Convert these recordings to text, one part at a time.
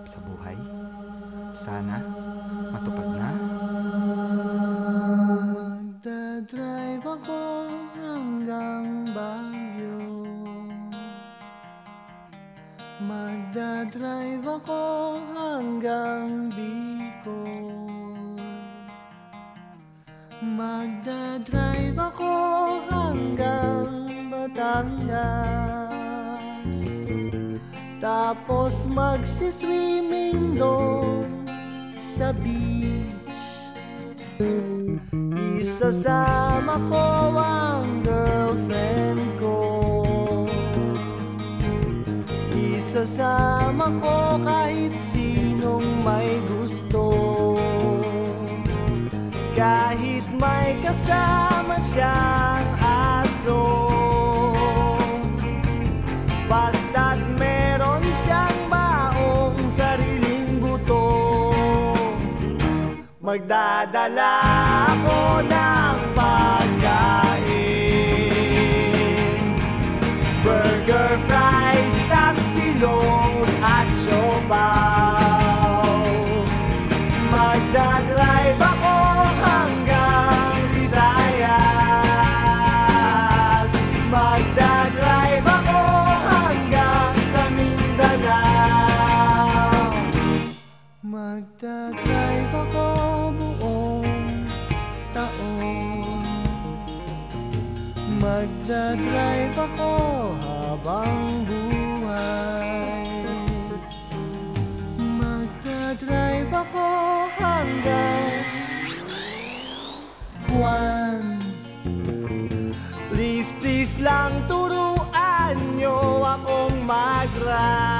pangarap sa buhay? Sana matupad na. Magdadrive ako hanggang Baguio Magdadrive ako hanggang Bicol Magdadrive ako hanggang Batangas Tapos magsiswimming doon sa beach. Isasama ko ang girlfriend ko. Isasama ko kahit sinong may gusto. Kahit may kasama siyang aso Magdadala ako ng pagkain. Burger, fries, tapsilong at siopaw Magdadrive ako hanggang Visayas. Magdadrive ako hanggang sa Mindanao. Magdadrive Magdadrive ako habang buhay. Magdadrive ako hanggang buwan. Please, please lang turuan nyo akong mag-ride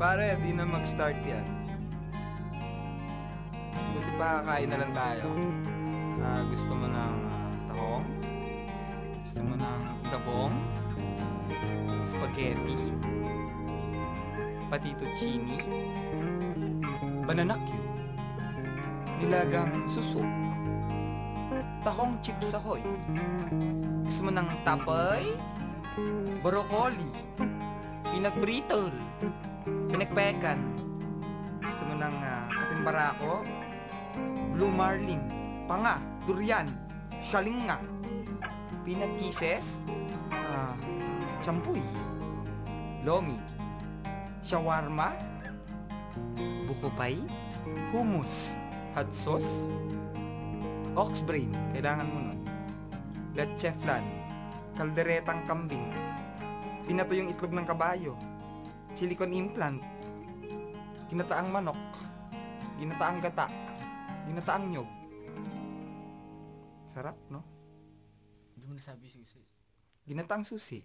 Pare, di na mag-start yan. Buti pa kakain na lang tayo. Ah, gusto mo ng ah, tahong? Gusto mo ng gabong? Spaghetti? Patituccini? Banana cube? Nilagang suso? Tahong chips ahoy? Gusto mo ng tapay? Broccoli? Peanut brittle? Pinagpekan? Gusto mo ng uh, kaping barako? Blue marlin? Panga? Durian? Shalinga? Peanut kisses? Ah, champuy? Lomi? Shawarma? Bukopay? Hummus? Hot sauce? Ox brain? Kailangan mo nun. Leche flan? Kalderetang kambing? Pinato yung itlog ng kabayo? Silicone implant? Ginataang manok? Ginataang gata? Ginataang nyog? Sarap, no? Hindi mo nasabi susi. Ginataang susi.